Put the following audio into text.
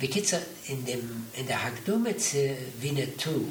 בקיצר, in, dem, in der Hakdome zu Winnetou.